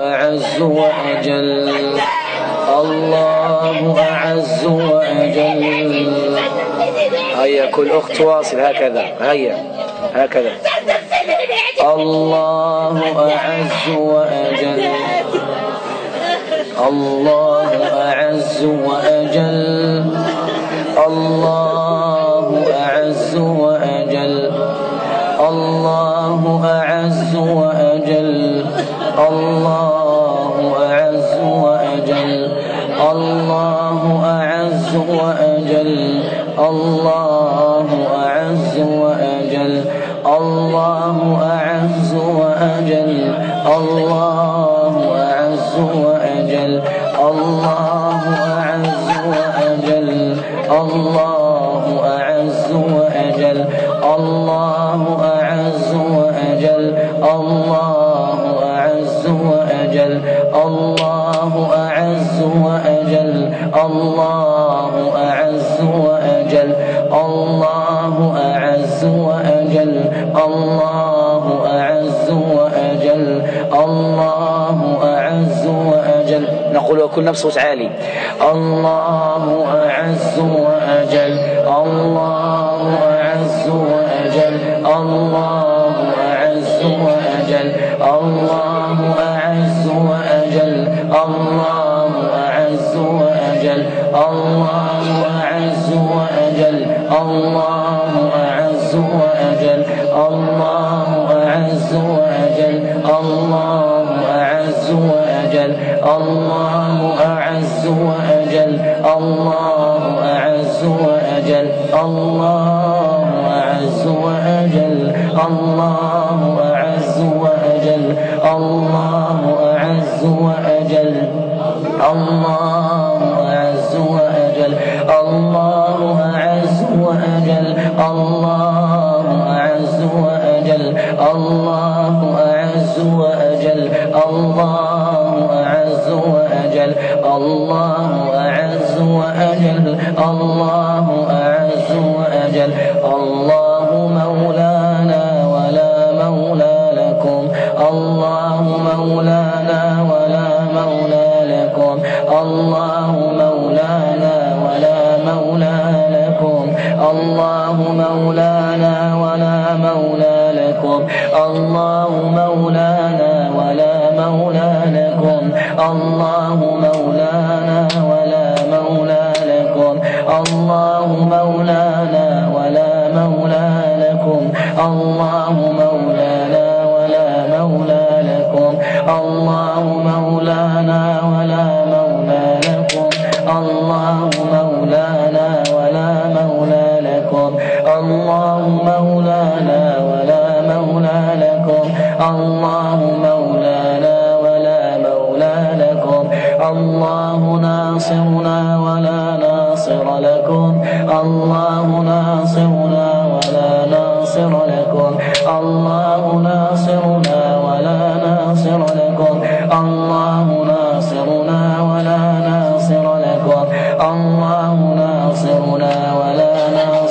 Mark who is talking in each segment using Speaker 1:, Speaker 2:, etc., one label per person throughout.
Speaker 1: أعز وأجل. الله أعز وأجل. هيا كل أخت تواصل هكذا هيا هكذا. الله أعز وأجل. الله أعز وأجل. الله أعز وأجل. الله أعز وأجل. الله الله أعز وأجل. الله أعز وأجل. الله أعز وأجل. الله أعز وأجل. الله أعز وأجل. الله أعز وأجل. الله أعز وأجل. الله أعز وأجل. الله الله أعز وأجل. الله أعز وأجل. الله أعز وأجل. الله أعز وأجل. نقول وكل نفس صوت عالي الله أعز وأجل. الله أعز وأجل. الله أعز وأجل. الله الله أعز وأجل. الله أعز وأجل. الله أعز وأجل. الله أعز وأجل. الله أعز وأجل. الله أعز وأجل. الله أعز وأجل. الله أعز وأجل. الله أعز وأجل. الله الله أعز وأجل. الله أعز وأجل. الله أعز وأجل. الله أعز وأجل. الله أعز وأجل. الله أعز وأجل. الله مولانا ولا مولى لكم. الله مولانا ولا مولى لكم. الله الله مولانا ولا مولى لكم. الله مولانا ولا مولى لكم. الله مولانا ولا مولى لكم. الله مولانا ولا مولى لكم. الله الله مولانا ولا مولى لكم. الله مولانا ولا مولى لكم. الله ناصرنا ولا ناصر لكم. الله ناصرنا ولا ناصر لكم. الله ناصرنا ولا ناصر لكم. الله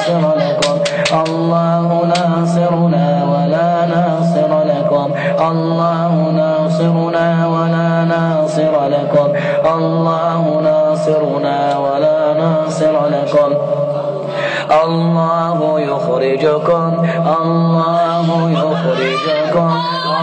Speaker 1: ناصر لكم. الله ناصرنا ولا ناصر لكم. الله ناصرنا ولا ناصر لكم. الله ناصرنا ولا ناصر لكم. الله يخرجكم. الله يخرجكم.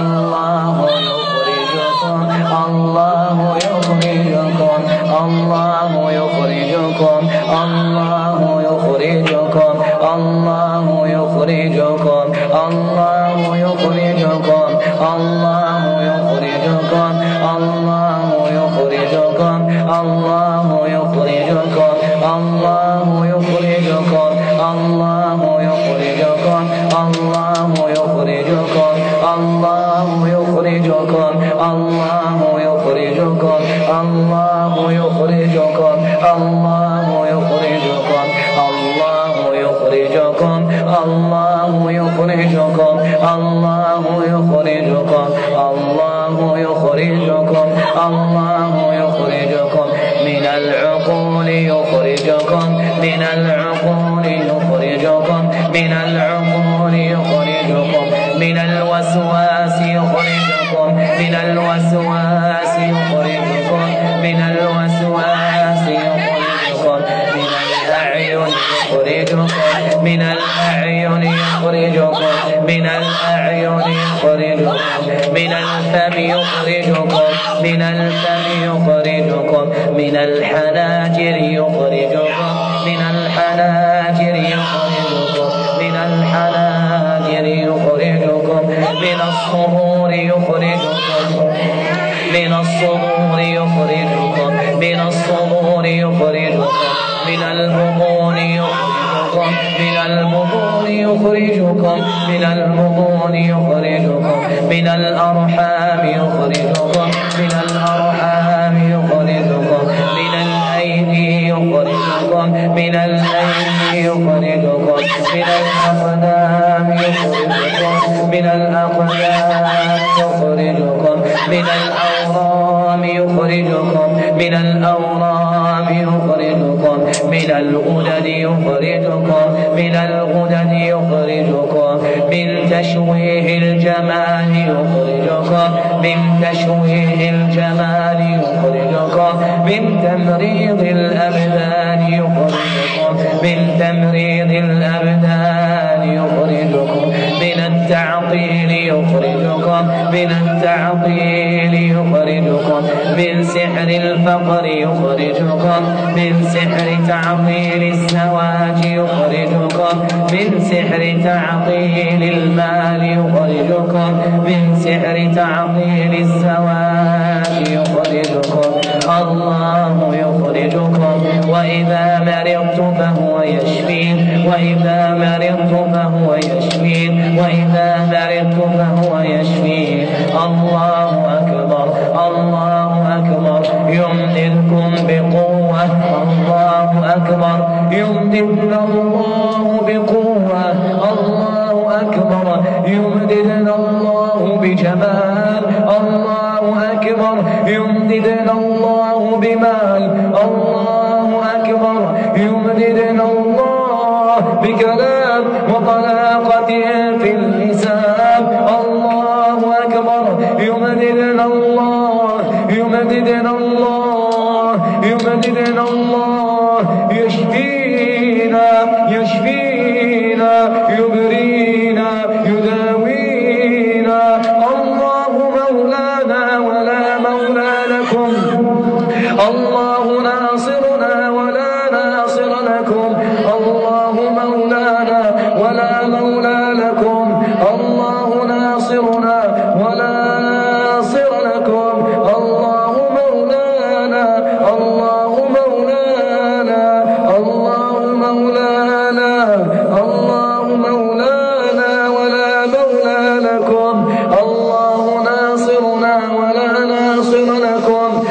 Speaker 1: الله يخرجكم. الله يخرجكم. الله يخرجكم. الله يخرجكم. الله يخرجكم الله يخرجكم الله يخرجكم الله يخرجكم الله يخرجكم الله يخرجكم الله يخرجكم الله يخرجكم الله يخرجكم الله يخرجكم الله يخرجكم الله يخرجكم الله يخرجكم الله يخرجكم الله يخرجكم الله يخرجكم الله يخرجكم. من العقول يخرجكم من العقول يخرجكم من العقول يخرجكم. من الوسواس يخرجكم من الوسواس يخرجكم. من الوسواس يخرجكم. يخرجكم من الأعين يخرجكم من الأعين يخرجكم من الفم يخرجكم من الفم يخرجكم من الحناجر يخرجكم من الحناجر يخرجكم من الحناجر يخرجكم من الصدور يخرجكم من الصدور يخرجكم من الصدور يخرجكم من البطون يخرجكم من البطون يخرجكم من البطون يخرجكم من الأرحام يخرجكم من الأرحام يخرجكم من الأيدي يخرجكم من الأيدي يخرجكم من الأقدام يخرجكم من الأقدام يخرجكم من الأورام يخرجكم من الأورام يخرجكم من الغدد يخرجكم من الغدد يخرجكم من تشويه الجمال يخرجكم من تشويه الجمال يخرجكم من تمريض الأبدان يخرجكم من تمريض الأبدان يخرجكم من التعطيل يخرجكم من التعطيل يخرجكم من سحر الفقر يخرجكم من سحر تعطيل الزواج يخرجكم من سحر تعطيل المال يخرجكم من سحر تعطيل الزواج يخرجكم. الله يخرجكم. وإذا مرضت فهو يشفين وإذا مرضت فهو يشفين وإذا مرضت فهو يشفين الله أكبر الله أكبر. يمددكم بقوة الله أكبر. يمددنا الله بقوة الله أكبر. يمددنا الله بجمال الله أكبر. يمددنا الله بمال الله أكبر. يمددنا الله بكلام وطلاقة في اللسان. يمددنا الله يمددنا الله يمددنا الله. يشفينا يشفينا يبرينا يداوينا. الله مولانا ولا مولى لكم.